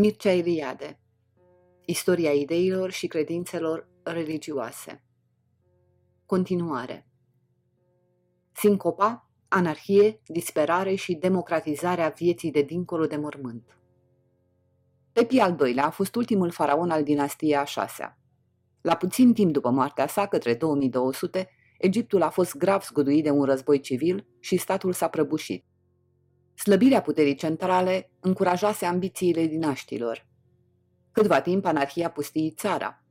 Mircea Eliade Istoria ideilor și credințelor religioase Continuare Sincopa, anarhie, disperare și democratizarea vieții de dincolo de mormânt Pepi al doilea a fost ultimul faraon al dinastiei a șasea. La puțin timp după moartea sa, către 2200, Egiptul a fost grav zguduit de un război civil și statul s-a prăbușit. Slăbirea puterii centrale încurajase ambițiile dinaștilor. Câtva timp anarhia pustii țara.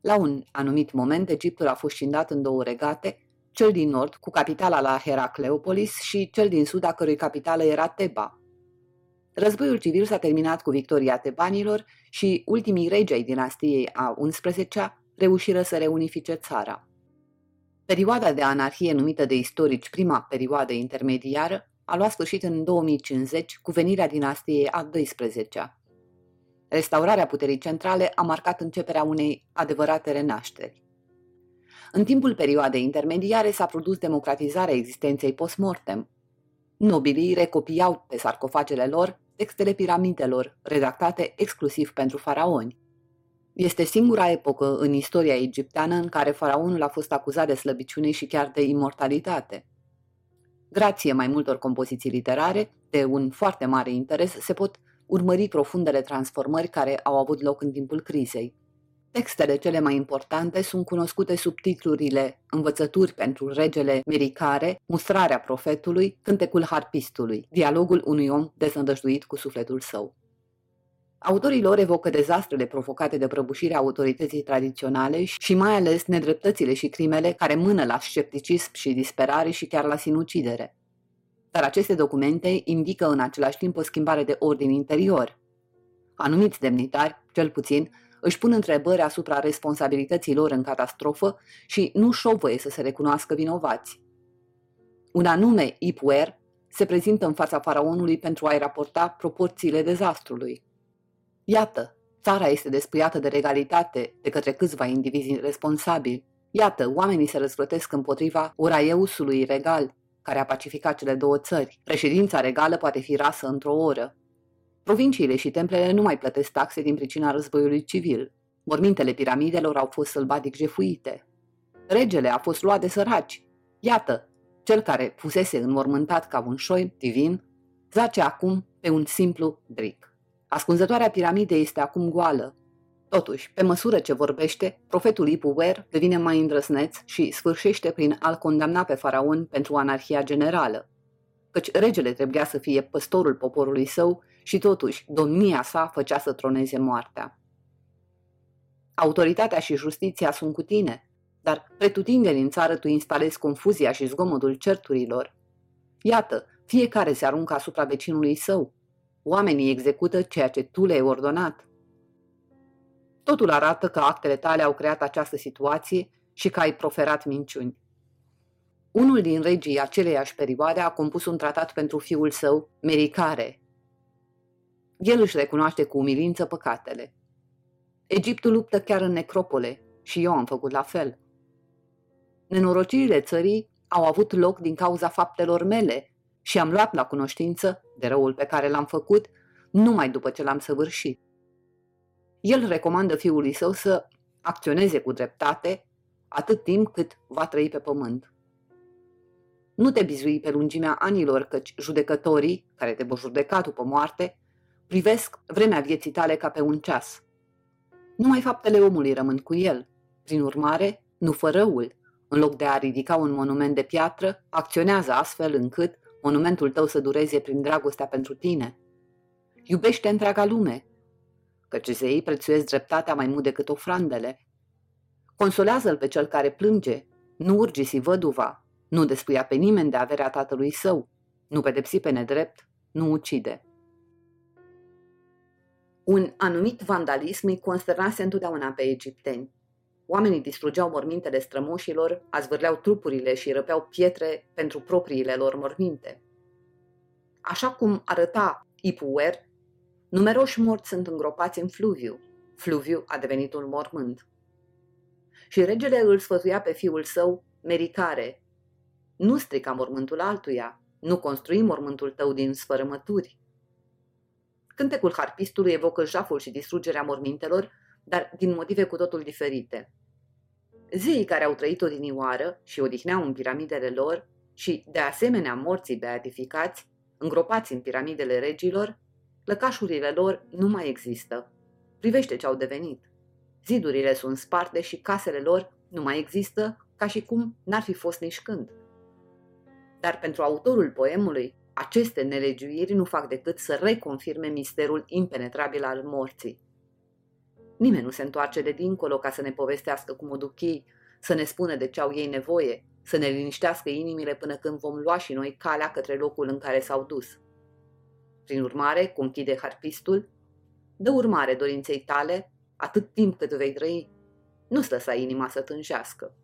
La un anumit moment, Egiptul a fost scindat în două regate, cel din nord, cu capitala la Heracleopolis, și cel din sud, a cărui capitală era Teba. Războiul civil s-a terminat cu victoria tebanilor și ultimii regi ai dinastiei a XI-a reușiră să reunifice țara. Perioada de anarhie numită de istorici prima perioadă intermediară a luat sfârșit în 2050 cu venirea dinastiei a 12-a. Restaurarea puterii centrale a marcat începerea unei adevărate renașteri. În timpul perioadei intermediare s-a produs democratizarea existenței postmortem. Nobilii recopiau pe sarcofagele lor textele piramidelor, redactate exclusiv pentru faraoni. Este singura epocă în istoria egipteană în care faraonul a fost acuzat de slăbiciune și chiar de imortalitate. Grație mai multor compoziții literare, de un foarte mare interes, se pot urmări profundele transformări care au avut loc în timpul crizei. Textele cele mai importante sunt cunoscute sub titlurile Învățături pentru regele Mericare, Mustrarea profetului, Cântecul harpistului, dialogul unui om dezăndăjduit cu sufletul său. Autorii lor evocă dezastrele provocate de prăbușirea autorității tradiționale și mai ales nedreptățile și crimele care mână la scepticism și disperare și chiar la sinucidere. Dar aceste documente indică în același timp o schimbare de ordin interior. Anumiți demnitari, cel puțin, își pun întrebări asupra responsabilității lor în catastrofă și nu șovăie să se recunoască vinovați. Un anume Ipuer se prezintă în fața faraonului pentru a-i raporta proporțiile dezastrului. Iată, țara este despuiată de regalitate de către câțiva indivizi responsabili. Iată, oamenii se răzvrătesc împotriva Uraeusului regal, care a pacificat cele două țări. Președința regală poate fi rasă într-o oră. Provinciile și templele nu mai plătesc taxe din pricina războiului civil. Mormintele piramidelor au fost sălbatic jefuite. Regele a fost luat de săraci. Iată, cel care fusese înmormântat ca un șoi divin, zace acum pe un simplu bric. Ascunzătoarea piramidei este acum goală. Totuși, pe măsură ce vorbește, profetul Ipuwer devine mai îndrăsneț și sfârșește prin a-l condamna pe faraon pentru anarhia generală. Căci regele trebuia să fie păstorul poporului său și totuși domnia sa făcea să troneze moartea. Autoritatea și justiția sunt cu tine, dar pretutindeni în țară tu instalezi confuzia și zgomotul certurilor. Iată, fiecare se aruncă asupra vecinului său. Oamenii execută ceea ce tu le-ai ordonat. Totul arată că actele tale au creat această situație și că ai proferat minciuni. Unul din regii aceleiași perioade a compus un tratat pentru fiul său, Mericare, el își recunoaște cu umilință păcatele. Egiptul luptă chiar în necropole și eu am făcut la fel. Nenorocirile țării au avut loc din cauza faptelor mele și am luat la cunoștință de răul pe care l-am făcut numai după ce l-am săvârșit. El recomandă fiului său să acționeze cu dreptate atât timp cât va trăi pe pământ. Nu te bizui pe lungimea anilor, căci judecătorii, care te vor judeca după moarte, Privesc vremea vieții tale ca pe un ceas. Numai faptele omului rămân cu el. Prin urmare, nu fă răul. În loc de a ridica un monument de piatră, acționează astfel încât monumentul tău să dureze prin dragostea pentru tine. Iubește întreaga lume, căci zeii prețuiesc dreptatea mai mult decât ofrandele. Consolează-l pe cel care plânge, nu urgisi văduva, nu despuia pe nimeni de averea tatălui său, nu pedepsi pe nedrept, nu ucide. Un anumit vandalism îi consternase întotdeauna pe egipteni. Oamenii distrugeau mormintele strămoșilor, azvârleau trupurile și răpeau pietre pentru propriile lor morminte. Așa cum arăta Ipuer, numeroși morți sunt îngropați în fluviu. Fluviu a devenit un mormânt. Și regele îl sfătuia pe fiul său, Mericare, nu strica mormântul altuia, nu construi mormântul tău din sfărămături, Cântecul harpistului evocă jaful și distrugerea mormintelor, dar din motive cu totul diferite. Zeii care au trăit odinioară și odihneau în piramidele lor și, de asemenea, morții beatificați, îngropați în piramidele regilor, lăcașurile lor nu mai există. Privește ce au devenit. Zidurile sunt sparte și casele lor nu mai există ca și cum n-ar fi fost nici când. Dar pentru autorul poemului, aceste nelegiuiri nu fac decât să reconfirme misterul impenetrabil al morții. Nimeni nu se întoarce de dincolo ca să ne povestească cum o duc ei, să ne spună de ce au ei nevoie, să ne liniștească inimile până când vom lua și noi calea către locul în care s-au dus. Prin urmare, conchide harpistul, dă urmare dorinței tale atât timp cât vei trăi, nu-ți lăsa inima să tânjească.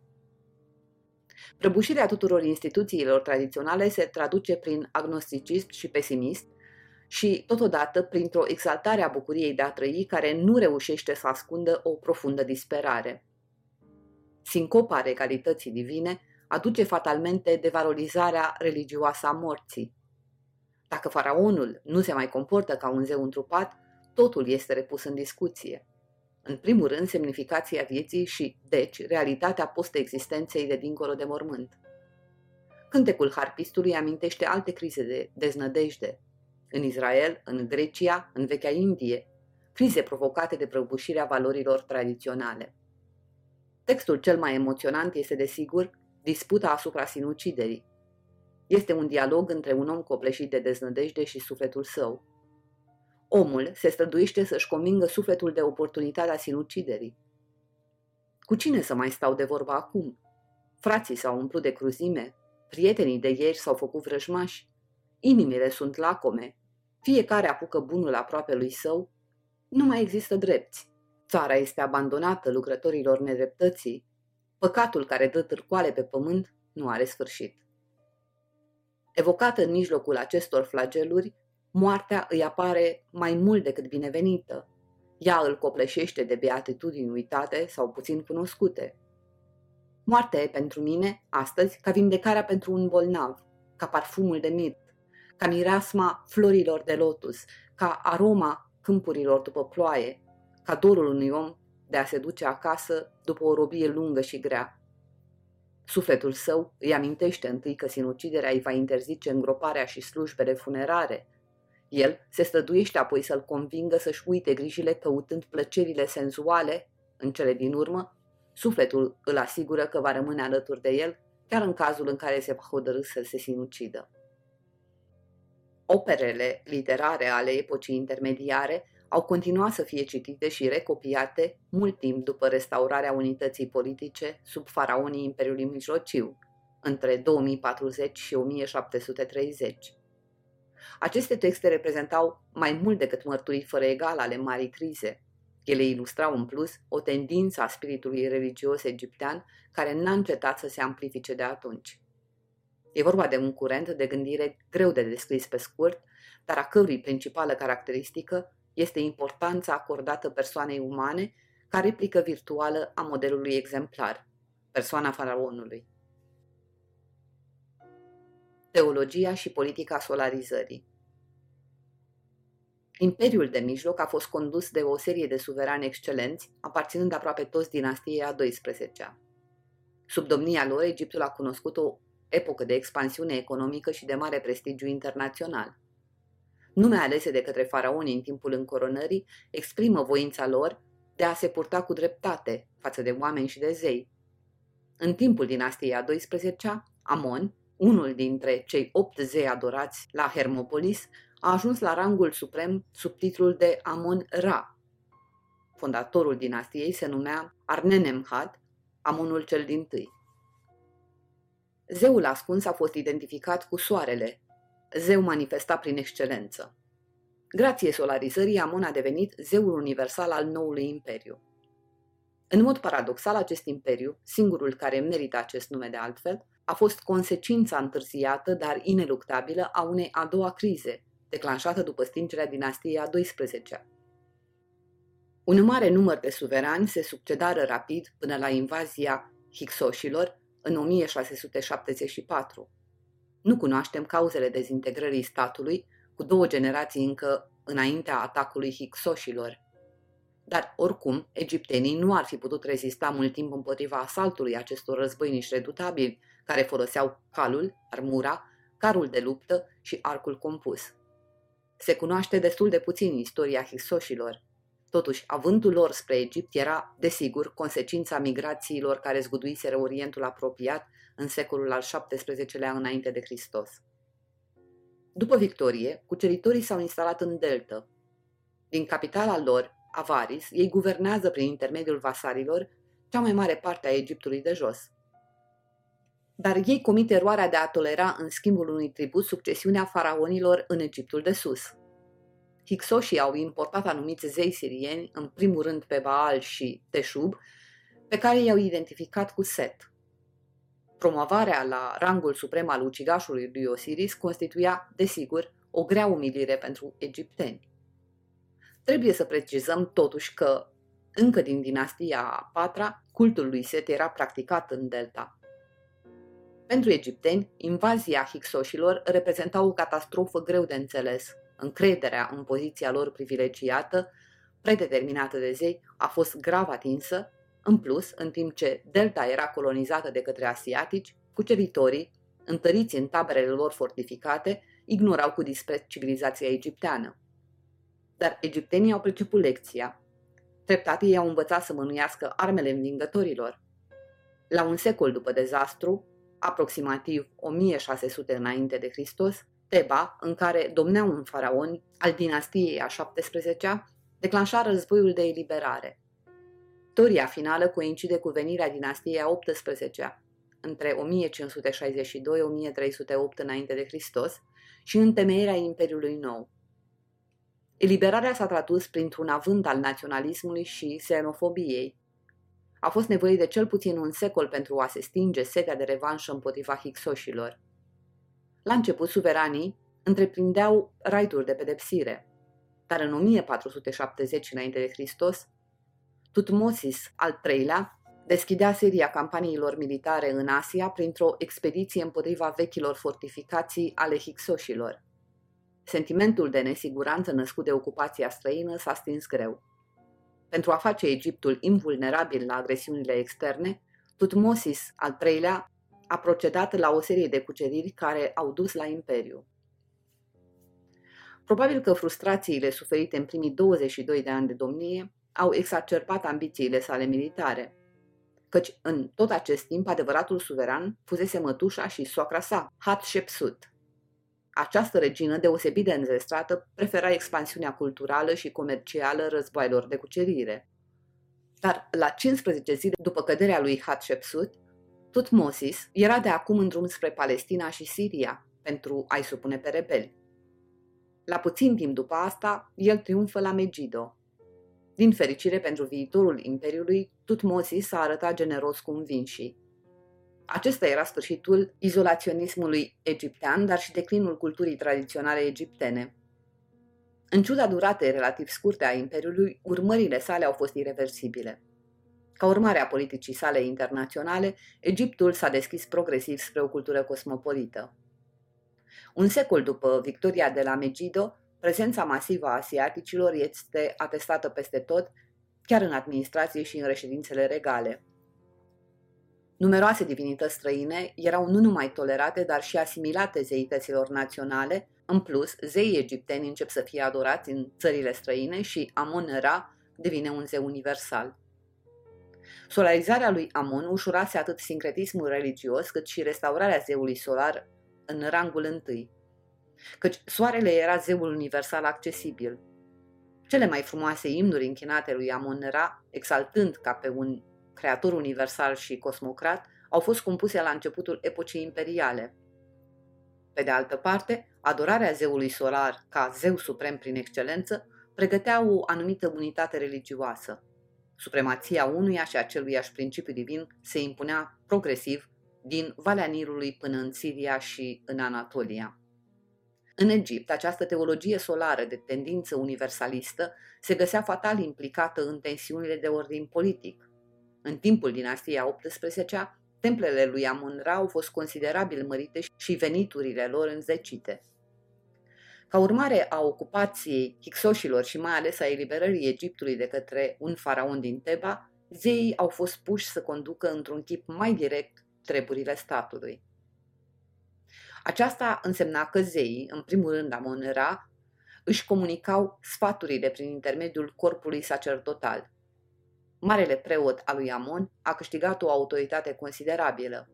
Prăbușirea tuturor instituțiilor tradiționale se traduce prin agnosticism și pesimism și, totodată, printr-o exaltare a bucuriei de a trăi care nu reușește să ascundă o profundă disperare. Sincopa regalității divine aduce fatalmente devalorizarea religioasă a morții. Dacă faraonul nu se mai comportă ca un zeu întrupat, totul este repus în discuție. În primul rând, semnificația vieții și, deci, realitatea post-existenței de dincolo de mormânt. Cântecul harpistului amintește alte crize de deznădejde. În Israel, în Grecia, în vechea Indie, crize provocate de prăbușirea valorilor tradiționale. Textul cel mai emoționant este, desigur, disputa asupra sinuciderii. Este un dialog între un om copleșit de deznădejde și sufletul său, Omul se străduiește să-și convingă sufletul de oportunitatea sinuciderii. Cu cine să mai stau de vorba acum? Frații s-au umplut de cruzime, prietenii de ieri s-au făcut vrăjmași, inimile sunt lacome, fiecare apucă bunul aproape lui său, nu mai există drepți. Țara este abandonată lucrătorilor nedreptății, păcatul care dă târcoale pe pământ nu are sfârșit. Evocată în mijlocul acestor flageluri, moartea îi apare mai mult decât binevenită. Ea îl copleșește de beatitudini uitate sau puțin cunoscute. Moartea e pentru mine, astăzi, ca vindecarea pentru un bolnav, ca parfumul de mirt, ca mirasma florilor de lotus, ca aroma câmpurilor după ploaie, ca dorul unui om de a se duce acasă după o robie lungă și grea. Sufletul său îi amintește întâi că sinuciderea îi va interzice îngroparea și slujbele funerare, el se străduiește apoi să-l convingă să-și uite grijile căutând plăcerile senzuale, în cele din urmă, sufletul îl asigură că va rămâne alături de el, chiar în cazul în care se va hotărâ să se sinucidă. Operele literare ale epocii intermediare au continuat să fie citite și recopiate mult timp după restaurarea unității politice sub faraonii Imperiului Mijlociu, între 2040 și 1730. Aceste texte reprezentau mai mult decât mărturii fără egal ale marii crize. Ele ilustrau în plus o tendință a spiritului religios egiptean care n-a încetat să se amplifice de atunci. E vorba de un curent de gândire greu de descris pe scurt, dar a cărui principală caracteristică este importanța acordată persoanei umane ca replică virtuală a modelului exemplar, persoana faraonului teologia și politica solarizării. Imperiul de mijloc a fost condus de o serie de suverani excelenți, aparținând aproape toți dinastiei a 12-a. Sub domnia lor, Egiptul a cunoscut o epocă de expansiune economică și de mare prestigiu internațional. Nume alese de către faraoni în timpul încoronării exprimă voința lor de a se purta cu dreptate față de oameni și de zei. În timpul dinastiei a 12-a, Amon, unul dintre cei opt zei adorați la Hermopolis, a ajuns la rangul suprem sub titlul de Amon-Ra. Fondatorul dinastiei se numea Arnenemhat, Amonul cel din tâi. Zeul ascuns a fost identificat cu soarele, zeu manifestat prin excelență. Grație solarizării, Amon a devenit zeul universal al noului imperiu. În mod paradoxal, acest imperiu, singurul care merită acest nume de altfel, a fost consecința întârziată, dar ineluctabilă, a unei a doua crize, declanșată după stingerea dinastiei a 12-a. Un mare număr de suverani se succedară rapid până la invazia Hicsoșilor în 1674. Nu cunoaștem cauzele dezintegrării statului, cu două generații încă înaintea atacului Hicsoșilor. Dar, oricum, egiptenii nu ar fi putut rezista mult timp împotriva asaltului acestor războinici redutabili, care foloseau calul, armura, carul de luptă și arcul compus. Se cunoaște destul de puțin istoria Hicsoșilor. Totuși, avântul lor spre Egipt era, desigur, consecința migrațiilor care zguduiseră Orientul apropiat în secolul al XVII-lea înainte de Hristos. După victorie, cuceritorii s-au instalat în delta. Din capitala lor, Avaris, ei guvernează prin intermediul vasalilor cea mai mare parte a Egiptului de jos. Dar ei comit eroarea de a tolera în schimbul unui tribut succesiunea faraonilor în Egiptul de sus. Hicsoșii au importat anumiți zei sirieni, în primul rând pe Baal și Teșub, pe care i-au identificat cu Set. Promovarea la rangul suprem al ucigașului lui Osiris constituia, desigur, o grea umilire pentru egipteni. Trebuie să precizăm totuși că, încă din dinastia a patra, cultul lui Set era practicat în delta. Pentru egipteni, invazia hixoșilor reprezenta o catastrofă greu de înțeles. Încrederea în poziția lor privilegiată, predeterminată de zei, a fost grav atinsă. În plus, în timp ce delta era colonizată de către asiatici, cuceritorii, întăriți în taberele lor fortificate, ignorau cu dispreț civilizația egipteană. Dar egiptenii au priceput lecția. Treptat ei au învățat să mânuiască armele învingătorilor. La un secol după dezastru, aproximativ 1600 înainte de Hristos, Teba, în care domnea un faraon al dinastiei a 17-a, declanșa războiul de eliberare. Toria finală coincide cu venirea dinastiei a 18-a, între 1562-1308 înainte de Hristos, și întemeierea Imperiului Nou. Eliberarea s-a tradus printr-un avânt al naționalismului și xenofobiei. A fost nevoie de cel puțin un secol pentru a se stinge setea de revanșă împotriva hixoșilor. La început, suveranii întreprindeau raituri de pedepsire, dar în 1470 înainte de Hristos, Tutmosis al III-lea deschidea seria campaniilor militare în Asia printr-o expediție împotriva vechilor fortificații ale hixoșilor. Sentimentul de nesiguranță născut de ocupația străină s-a stins greu. Pentru a face Egiptul invulnerabil la agresiunile externe, Tutmosis al III-lea a procedat la o serie de cuceriri care au dus la imperiu. Probabil că frustrațiile suferite în primii 22 de ani de domnie au exacerbat ambițiile sale militare, căci în tot acest timp adevăratul suveran fusese mătușa și soacra sa, Hatshepsut. Această regină, deosebit de înzestrată, prefera expansiunea culturală și comercială războaielor de cucerire. Dar la 15 zile după căderea lui Hatshepsut, Tutmosis era de acum în drum spre Palestina și Siria pentru a-i supune pe rebeli. La puțin timp după asta, el triumfă la Megido. Din fericire pentru viitorul imperiului, Tutmosis s-a arătat generos cu învinșii. Acesta era sfârșitul izolaționismului egiptean, dar și declinul culturii tradiționale egiptene. În ciuda duratei relativ scurte a Imperiului, urmările sale au fost irreversibile. Ca urmare a politicii sale internaționale, Egiptul s-a deschis progresiv spre o cultură cosmopolită. Un secol după victoria de la Megido, prezența masivă a asiaticilor este atestată peste tot, chiar în administrație și în reședințele regale. Numeroase divinități străine erau nu numai tolerate, dar și asimilate zeităților naționale. În plus, zeii egipteni încep să fie adorați în țările străine și Amon-Ra devine un zeu universal. Solarizarea lui Amon ușurase atât sincretismul religios cât și restaurarea zeului solar în rangul întâi, căci soarele era zeul universal accesibil. Cele mai frumoase imnuri închinate lui Amon-Ra, exaltând ca pe un creator universal și cosmocrat, au fost compuse la începutul epocii imperiale. Pe de altă parte, adorarea zeului solar ca zeu suprem prin excelență pregătea o anumită unitate religioasă. Supremația unuia și aceluiași principiu divin se impunea progresiv din Valea Nilului până în Siria și în Anatolia. În Egipt, această teologie solară de tendință universalistă se găsea fatal implicată în tensiunile de ordin politic, în timpul dinastiei a XVIII-a, templele lui Amon-Ra au fost considerabil mărite și veniturile lor înzecite. Ca urmare a ocupației hixoșilor și mai ales a eliberării Egiptului de către un faraon din Teba, zeii au fost puși să conducă într-un chip mai direct treburile statului. Aceasta însemna că zeii, în primul rând Amon-Ra, își comunicau sfaturile prin intermediul corpului sacerdotal. Marele preot al lui Amon a câștigat o autoritate considerabilă.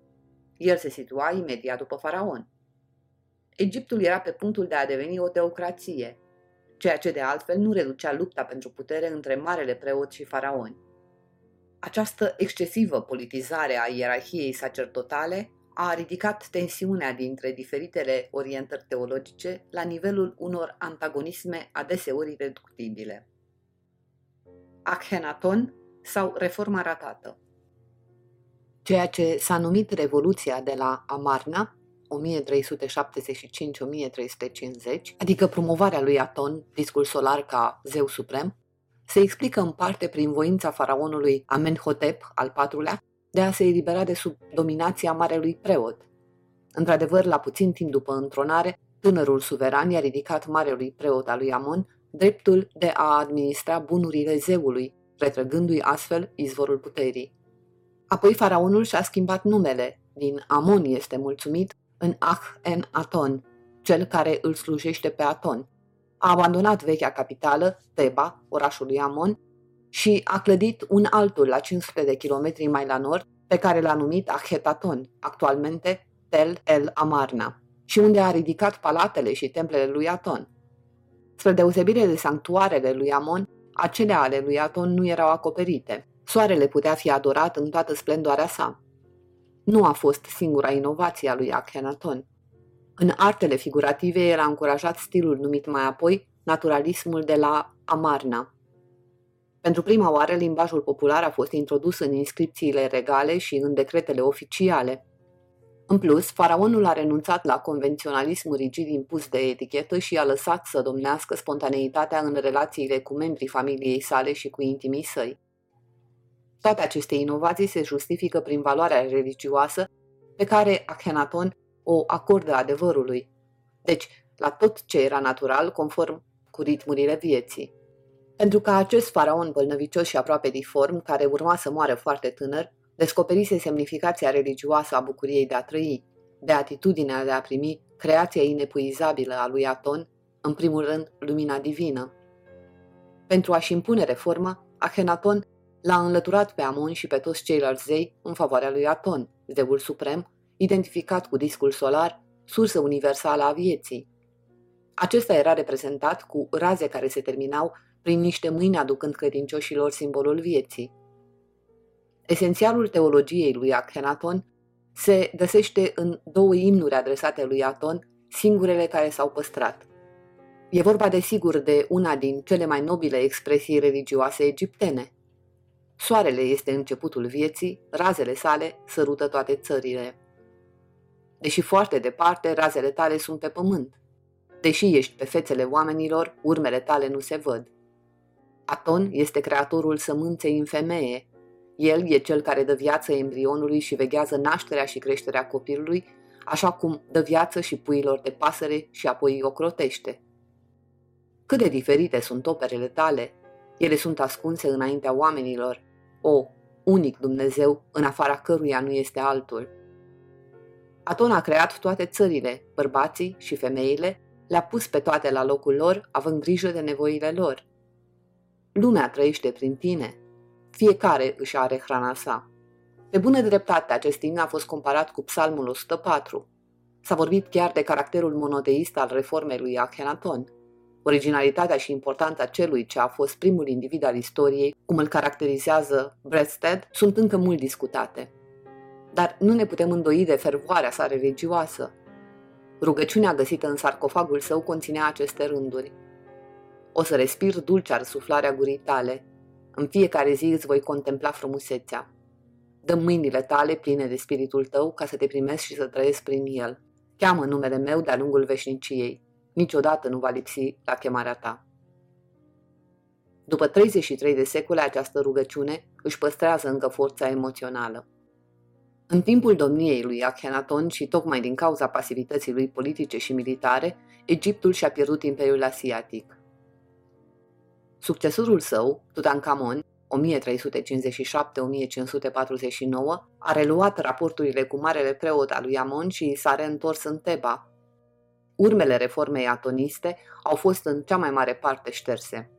El se situa imediat după faraon. Egiptul era pe punctul de a deveni o teocrație, ceea ce de altfel nu reducea lupta pentru putere între marele preot și faraoni. Această excesivă politizare a ierarhiei sacerdotale a ridicat tensiunea dintre diferitele orientări teologice la nivelul unor antagonisme adeseori reductibile. Akhenaton sau reforma ratată Ceea ce s-a numit Revoluția de la Amarna 1375-1350, adică promovarea lui Aton, discul solar ca zeu suprem, se explică în parte prin voința faraonului Amenhotep al IV-lea de a se elibera de sub dominația marelui preot. Într-adevăr, la puțin timp după întronare, tânărul suveran i-a ridicat marelui preot al lui Amon dreptul de a administra bunurile zeului, retrăgându-i astfel izvorul puterii. Apoi faraonul și-a schimbat numele, din Amon este mulțumit, în Ah-en Aton, cel care îl slujește pe Aton. A abandonat vechea capitală, Teba, orașul lui Amon, și a clădit un altul la 500 de kilometri mai la nord, pe care l-a numit Ahetaton, actualmente Tel El Amarna, și unde a ridicat palatele și templele lui Aton. Spre deosebire de sanctuarele lui Amon, acele ale lui Aton nu erau acoperite. Soarele putea fi adorat în toată splendoarea sa. Nu a fost singura inovație a lui Akhenaton. În artele figurative el a încurajat stilul numit mai apoi naturalismul de la Amarna, pentru prima oară, limbajul popular a fost introdus în inscripțiile regale și în decretele oficiale. În plus, faraonul a renunțat la convenționalismul rigid impus de etichetă și a lăsat să domnească spontaneitatea în relațiile cu membrii familiei sale și cu intimii săi. Toate aceste inovații se justifică prin valoarea religioasă pe care Akhenaton o acordă adevărului, deci la tot ce era natural conform cu ritmurile vieții. Pentru că acest faraon bolnăvicios și aproape diform, care urma să moară foarte tânăr, descoperise semnificația religioasă a bucuriei de a trăi, de atitudinea de a primi creația inepuizabilă a lui Aton, în primul rând lumina divină. Pentru a-și impune reforma, Ahenaton l-a înlăturat pe Amon și pe toți ceilalți zei în favoarea lui Aton, zeul suprem, identificat cu discul solar, sursă universală a vieții. Acesta era reprezentat cu raze care se terminau prin niște mâini aducând credincioșilor simbolul vieții. Esențialul teologiei lui Akhenaton se găsește în două imnuri adresate lui Aton, singurele care s-au păstrat. E vorba de sigur de una din cele mai nobile expresii religioase egiptene. Soarele este începutul vieții, razele sale sărută toate țările. Deși foarte departe, razele tale sunt pe pământ. Deși ești pe fețele oamenilor, urmele tale nu se văd. Aton este creatorul sămânței în femeie. El e cel care dă viață embrionului și veghează nașterea și creșterea copilului, așa cum dă viață și puilor de pasăre și apoi îi ocrotește. Cât de diferite sunt operele tale, ele sunt ascunse înaintea oamenilor. O, unic Dumnezeu, în afara căruia nu este altul. Aton a creat toate țările, bărbații și femeile, le-a pus pe toate la locul lor, având grijă de nevoile lor. Lumea trăiește prin tine. Fiecare își are hrana sa. Pe bună dreptate, acest timp a fost comparat cu Psalmul 104. S-a vorbit chiar de caracterul monoteist al reformei lui Akhenaton. Originalitatea și importanța celui ce a fost primul individ al istoriei, cum îl caracterizează Bredsted, sunt încă mult discutate. Dar nu ne putem îndoi de fervoarea sa religioasă. Rugăciunea găsită în sarcofagul său conținea aceste rânduri. O să respir dulcea suflarea gurii tale. În fiecare zi îți voi contempla frumusețea. Dă mâinile tale pline de spiritul tău ca să te primesc și să trăiesc prin el. Cheamă numele meu de-a lungul veșniciei. Niciodată nu va lipsi la chemarea ta. După 33 de secole, această rugăciune își păstrează încă forța emoțională. În timpul domniei lui Akhenaton și tocmai din cauza pasivității lui politice și militare, Egiptul și-a pierdut imperiul asiatic. Succesorul său, Tutankhamon, 1357-1549, a reluat raporturile cu marele preot al lui Amon și s-a reîntors în Teba. Urmele reformei atoniste au fost în cea mai mare parte șterse.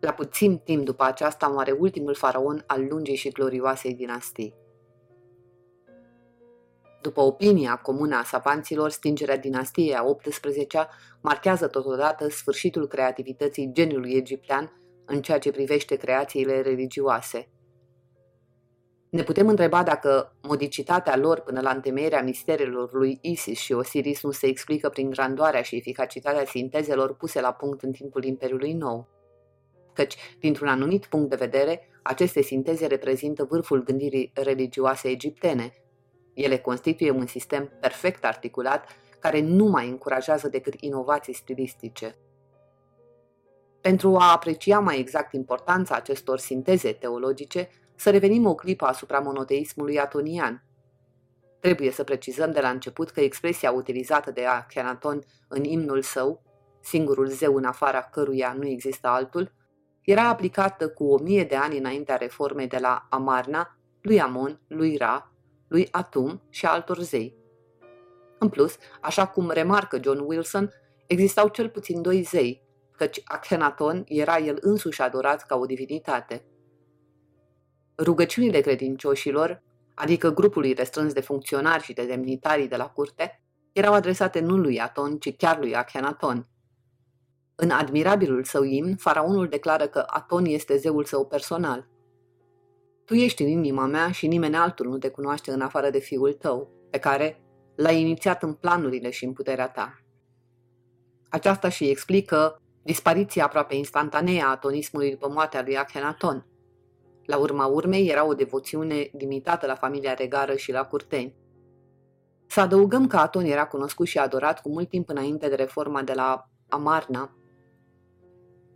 La puțin timp după aceasta moare ultimul faraon al lungii și glorioasei dinastii. După opinia comună a savanților, stingerea dinastiei a XVIII-a marchează totodată sfârșitul creativității geniului egiptean în ceea ce privește creațiile religioase. Ne putem întreba dacă modicitatea lor până la întemeierea misterelor lui Isis și Osiris nu se explică prin grandoarea și eficacitatea sintezelor puse la punct în timpul Imperiului Nou. Căci, dintr-un anumit punct de vedere, aceste sinteze reprezintă vârful gândirii religioase egiptene. Ele constituie un sistem perfect articulat care nu mai încurajează decât inovații stilistice. Pentru a aprecia mai exact importanța acestor sinteze teologice, să revenim o clipă asupra monoteismului atonian. Trebuie să precizăm de la început că expresia utilizată de Akhenaton în imnul său, singurul zeu în afara căruia nu există altul, era aplicată cu o mie de ani înaintea reformei de la Amarna, lui Amon, lui Ra, lui Atum și altor zei. În plus, așa cum remarcă John Wilson, existau cel puțin doi zei, căci Akhenaton era el însuși adorat ca o divinitate. Rugăciunile credincioșilor, adică grupului restrâns de funcționari și de demnitarii de la curte, erau adresate nu lui Aton, ci chiar lui Akhenaton. În admirabilul său imn, faraonul declară că Aton este zeul său personal. Tu ești în inima mea și nimeni altul nu te cunoaște în afară de fiul tău, pe care l-ai inițiat în planurile și în puterea ta. Aceasta și explică dispariția aproape instantanee a atonismului după moartea lui Akhenaton. La urma urmei era o devoțiune limitată la familia regară și la curteni. Să adăugăm că Aton era cunoscut și adorat cu mult timp înainte de reforma de la Amarna.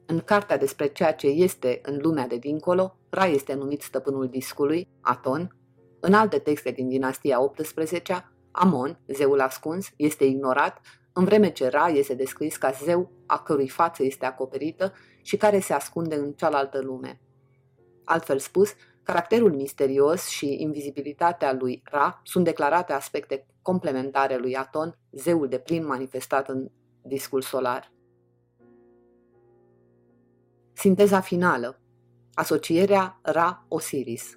În cartea despre ceea ce este în lumea de dincolo, Ra este numit stăpânul discului, Aton. În alte texte din dinastia 18 Amon, zeul ascuns, este ignorat în vreme ce Ra este descris ca zeu a cărui față este acoperită și care se ascunde în cealaltă lume. Altfel spus, caracterul misterios și invizibilitatea lui Ra sunt declarate aspecte complementare lui Aton, zeul de plin manifestat în discul solar. Sinteza finală. Asocierea Ra-Osiris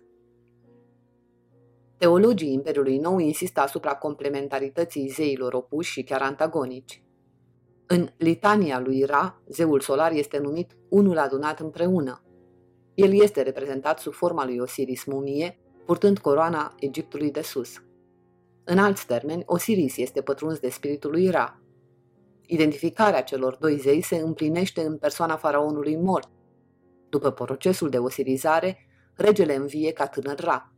Teologii Imperiului Nou insistă asupra complementarității zeilor opuși și chiar antagonici. În litania lui Ra, zeul solar este numit unul adunat împreună. El este reprezentat sub forma lui Osiris mumie, purtând coroana Egiptului de sus. În alți termeni, Osiris este pătruns de spiritul lui Ra. Identificarea celor doi zei se împlinește în persoana faraonului mort. După procesul de osirizare, regele învie ca tânăr Ra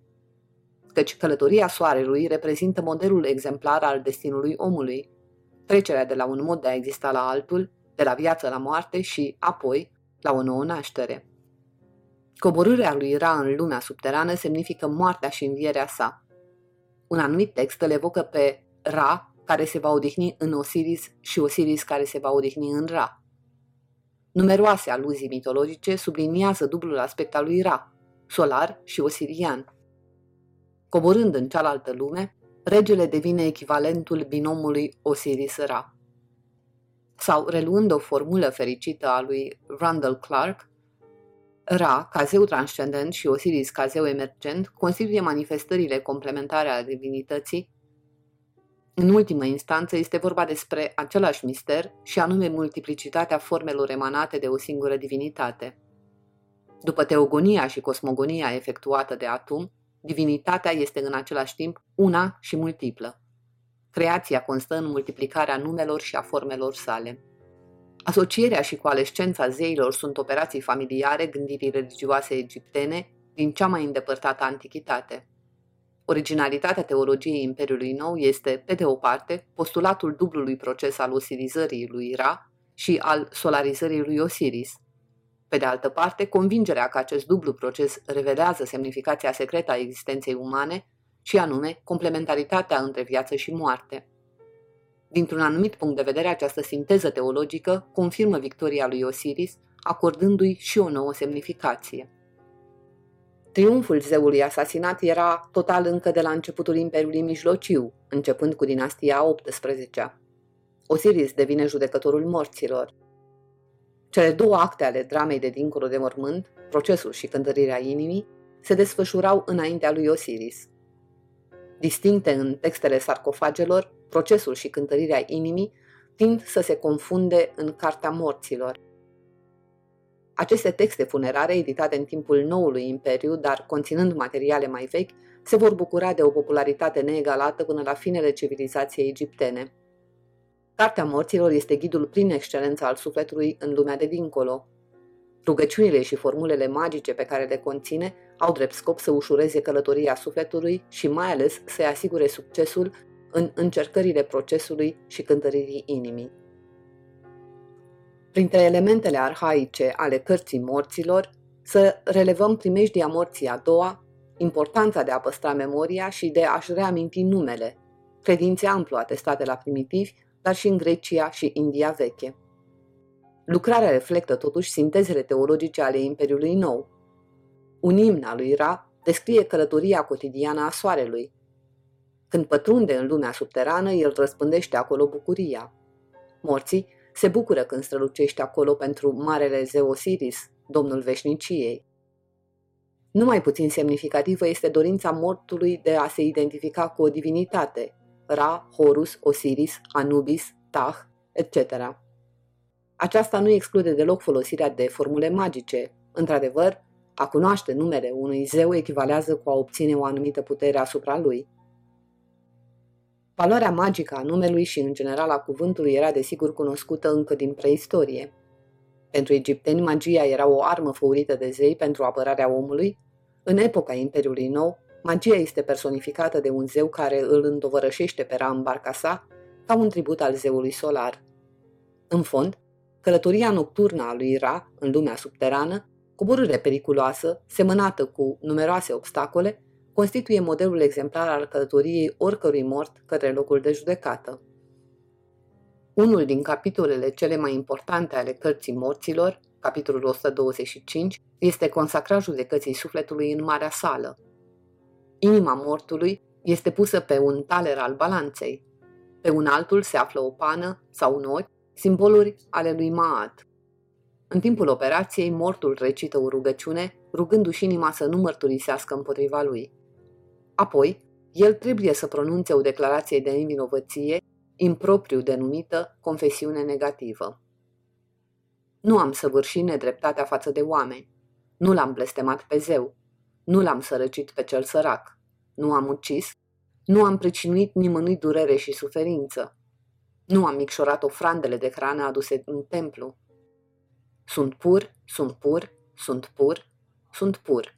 căci călătoria soarelui reprezintă modelul exemplar al destinului omului, trecerea de la un mod de a exista la altul, de la viață la moarte și, apoi, la o nouă naștere. Coborârea lui Ra în lumea subterană semnifică moartea și învierea sa. Un anumit text îl evocă pe Ra, care se va odihni în Osiris și Osiris care se va odihni în Ra. Numeroase aluzii mitologice subliniază dublul aspect al lui Ra, solar și osirian. Coborând în cealaltă lume, regele devine echivalentul binomului Osiris-Ra. Sau, reluând o formulă fericită a lui Randall Clark, Ra, ca zeu transcendent și Osiris, ca zeu emergent, constituie manifestările complementare ale divinității. În ultimă instanță este vorba despre același mister și anume multiplicitatea formelor emanate de o singură divinitate. După teogonia și cosmogonia efectuată de Atum, Divinitatea este în același timp una și multiplă. Creația constă în multiplicarea numelor și a formelor sale. Asocierea și coalescența zeilor sunt operații familiare gândirii religioase egiptene din cea mai îndepărtată antichitate. Originalitatea teologiei Imperiului Nou este, pe de o parte, postulatul dublului proces al osirizării lui Ra și al solarizării lui Osiris – pe de altă parte, convingerea că acest dublu proces revelează semnificația secretă a existenței umane și anume complementaritatea între viață și moarte. Dintr-un anumit punct de vedere, această sinteză teologică confirmă victoria lui Osiris, acordându-i și o nouă semnificație. Triumful zeului asasinat era total încă de la începutul Imperiului Mijlociu, începând cu dinastia 18 Osiris devine judecătorul morților. Cele două acte ale dramei de dincolo de mormânt, procesul și cântărirea inimii, se desfășurau înaintea lui Osiris. Distincte în textele sarcofagelor, procesul și cântărirea inimii tind să se confunde în Cartea Morților. Aceste texte funerare, editate în timpul noului imperiu, dar conținând materiale mai vechi, se vor bucura de o popularitate neegalată până la finele civilizației egiptene. Cartea morților este ghidul prin excelență al sufletului în lumea de dincolo. Rugăciunile și formulele magice pe care le conține au drept scop să ușureze călătoria sufletului și mai ales să-i asigure succesul în încercările procesului și cântăririi inimii. Printre elementele arhaice ale cărții morților, să relevăm primejdia morții a doua, importanța de a păstra memoria și de a-și reaminti numele, credințe amplu atestate la primitivi, dar și în Grecia și India veche. Lucrarea reflectă totuși sintezele teologice ale Imperiului Nou. Un imn al lui Ra descrie călătoria cotidiană a soarelui. Când pătrunde în lumea subterană, el răspândește acolo bucuria. Morții se bucură când strălucește acolo pentru marele zeu Osiris, domnul veșniciei. Numai puțin semnificativă este dorința mortului de a se identifica cu o divinitate, Ra, Horus, Osiris, Anubis, Tah, etc. Aceasta nu exclude deloc folosirea de formule magice. Într-adevăr, a cunoaște numele unui zeu echivalează cu a obține o anumită putere asupra lui. Valoarea magică a numelui și în general a cuvântului era desigur cunoscută încă din preistorie. Pentru egipteni, magia era o armă făurită de zei pentru apărarea omului. În epoca Imperiului Nou, Magia este personificată de un zeu care îl îndovărășește pe Ra în barca sa ca un tribut al zeului solar. În fond, călătoria nocturnă a lui Ra în lumea subterană, coborâre periculoasă, semănată cu numeroase obstacole, constituie modelul exemplar al călătoriei oricărui mort către locul de judecată. Unul din capitolele cele mai importante ale cărții morților, capitolul 125, este consacrat judecății sufletului în Marea Sală, Inima mortului este pusă pe un taler al balanței. Pe un altul se află o pană sau un ochi, simboluri ale lui Maat. În timpul operației, mortul recită o rugăciune, rugându-și inima să nu mărturisească împotriva lui. Apoi, el trebuie să pronunțe o declarație de nevinovăție, impropriu denumită confesiune negativă. Nu am săvârșit nedreptatea față de oameni. Nu l-am blestemat pe zeu. Nu l-am sărăcit pe cel sărac. Nu am ucis. Nu am pricinuit nimănui durere și suferință. Nu am micșorat ofrandele de hrană aduse în templu. Sunt pur, sunt pur, sunt pur, sunt pur.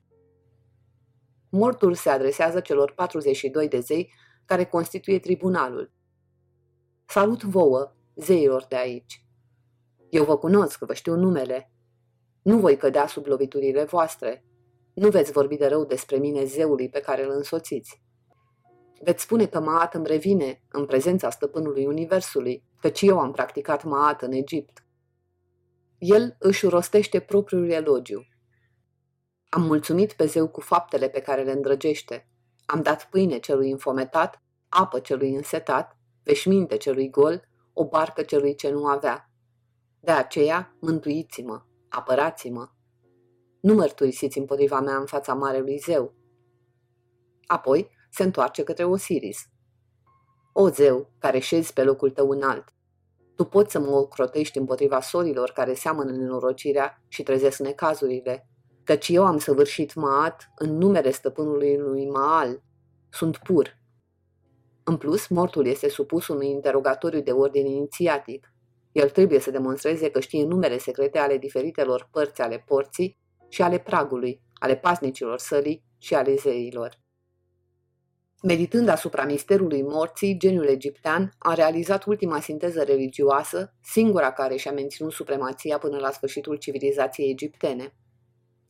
Mortul se adresează celor 42 de zei care constituie tribunalul. Salut vouă, zeilor de aici. Eu vă cunosc, vă știu numele. Nu voi cădea sub loviturile voastre. Nu veți vorbi de rău despre mine zeului pe care îl însoțiți. Veți spune că Maat îmi revine în prezența stăpânului Universului, căci eu am practicat Maat în Egipt. El își rostește propriul elogiu. Am mulțumit pe zeu cu faptele pe care le îndrăgește. Am dat pâine celui înfometat, apă celui însetat, veșminte celui gol, o barcă celui ce nu avea. De aceea, mântuiți-mă, apărați-mă, nu mărturisiți împotriva mea în fața Marelui Zeu. Apoi se întoarce către Osiris. O zeu, care șezi pe locul tău înalt, tu poți să mă ocrotești împotriva sorilor care seamănă nenorocirea și trezesc necazurile, căci eu am săvârșit Maat în numele stăpânului lui Maal. Sunt pur. În plus, mortul este supus unui interogatoriu de ordine inițiatic. El trebuie să demonstreze că știe numele secrete ale diferitelor părți ale porții și ale pragului, ale pasnicilor sălii și ale zeilor. Meditând asupra misterului morții, geniul egiptean a realizat ultima sinteză religioasă, singura care și-a menținut supremația până la sfârșitul civilizației egiptene.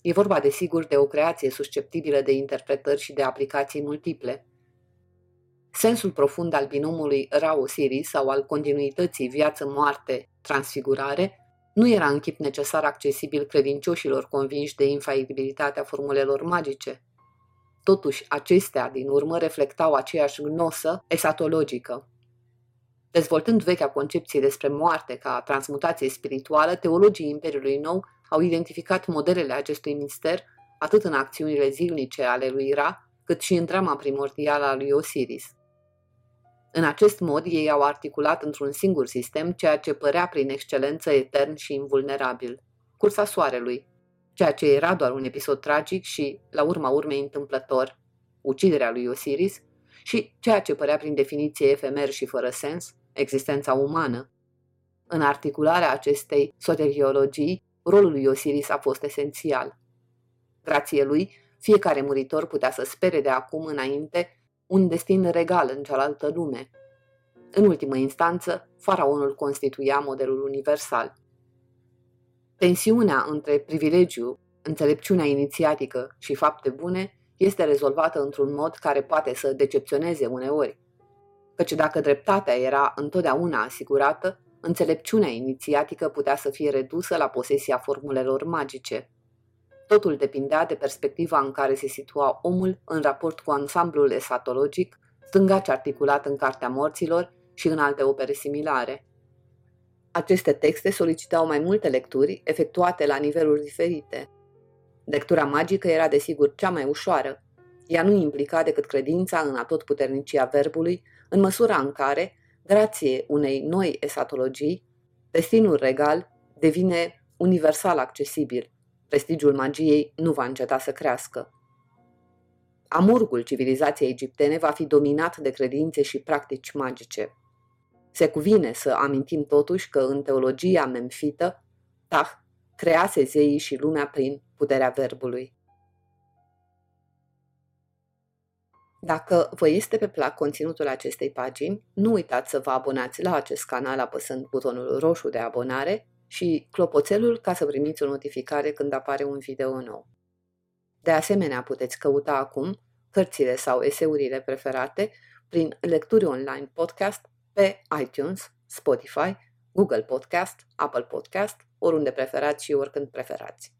E vorba, desigur, de o creație susceptibilă de interpretări și de aplicații multiple. Sensul profund al binomului Ra-Osiris sau al continuității viață-moarte-transfigurare nu era în chip necesar accesibil credincioșilor convinși de infailibilitatea formulelor magice. Totuși, acestea din urmă reflectau aceeași gnosă esatologică. Dezvoltând vechea concepție despre moarte ca transmutație spirituală, teologii Imperiului Nou au identificat modelele acestui mister atât în acțiunile zilnice ale lui Ra, cât și în drama primordială a lui Osiris. În acest mod, ei au articulat într-un singur sistem ceea ce părea prin excelență etern și invulnerabil, cursa soarelui, ceea ce era doar un episod tragic și, la urma urmei întâmplător, uciderea lui Osiris, și ceea ce părea prin definiție efemer și fără sens, existența umană. În articularea acestei soteriologii, rolul lui Osiris a fost esențial. Grație lui, fiecare muritor putea să spere de acum înainte un destin regal în cealaltă lume. În ultimă instanță, faraonul constituia modelul universal. Tensiunea între privilegiu, înțelepciunea inițiatică și fapte bune este rezolvată într-un mod care poate să decepționeze uneori. Căci dacă dreptatea era întotdeauna asigurată, înțelepciunea inițiatică putea să fie redusă la posesia formulelor magice. Totul depindea de perspectiva în care se situa omul în raport cu ansamblul esatologic, stângaci articulat în Cartea Morților și în alte opere similare. Aceste texte solicitau mai multe lecturi, efectuate la niveluri diferite. Lectura magică era desigur cea mai ușoară. Ea nu implica decât credința în atotputernicia verbului, în măsura în care, grație unei noi esatologii, destinul regal devine universal accesibil – prestigiul magiei nu va înceta să crească. Amurgul civilizației egiptene va fi dominat de credințe și practici magice. Se cuvine să amintim totuși că în teologia memfită, Tah crease zeii și lumea prin puterea verbului. Dacă vă este pe plac conținutul acestei pagini, nu uitați să vă abonați la acest canal apăsând butonul roșu de abonare și clopoțelul ca să primiți o notificare când apare un video nou. De asemenea, puteți căuta acum cărțile sau eseurile preferate prin lecturi online podcast pe iTunes, Spotify, Google Podcast, Apple Podcast, oriunde preferați și oricând preferați.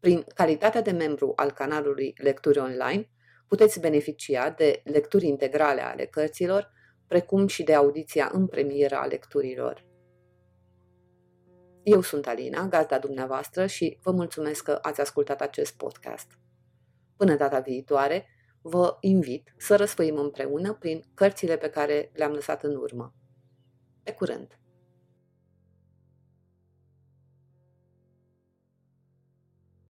Prin calitatea de membru al canalului Lecturi Online, puteți beneficia de lecturi integrale ale cărților, precum și de audiția în premieră a lecturilor. Eu sunt Alina, gazda dumneavoastră și vă mulțumesc că ați ascultat acest podcast. Până data viitoare, vă invit să răsfăim împreună prin cărțile pe care le-am lăsat în urmă. Pe curând!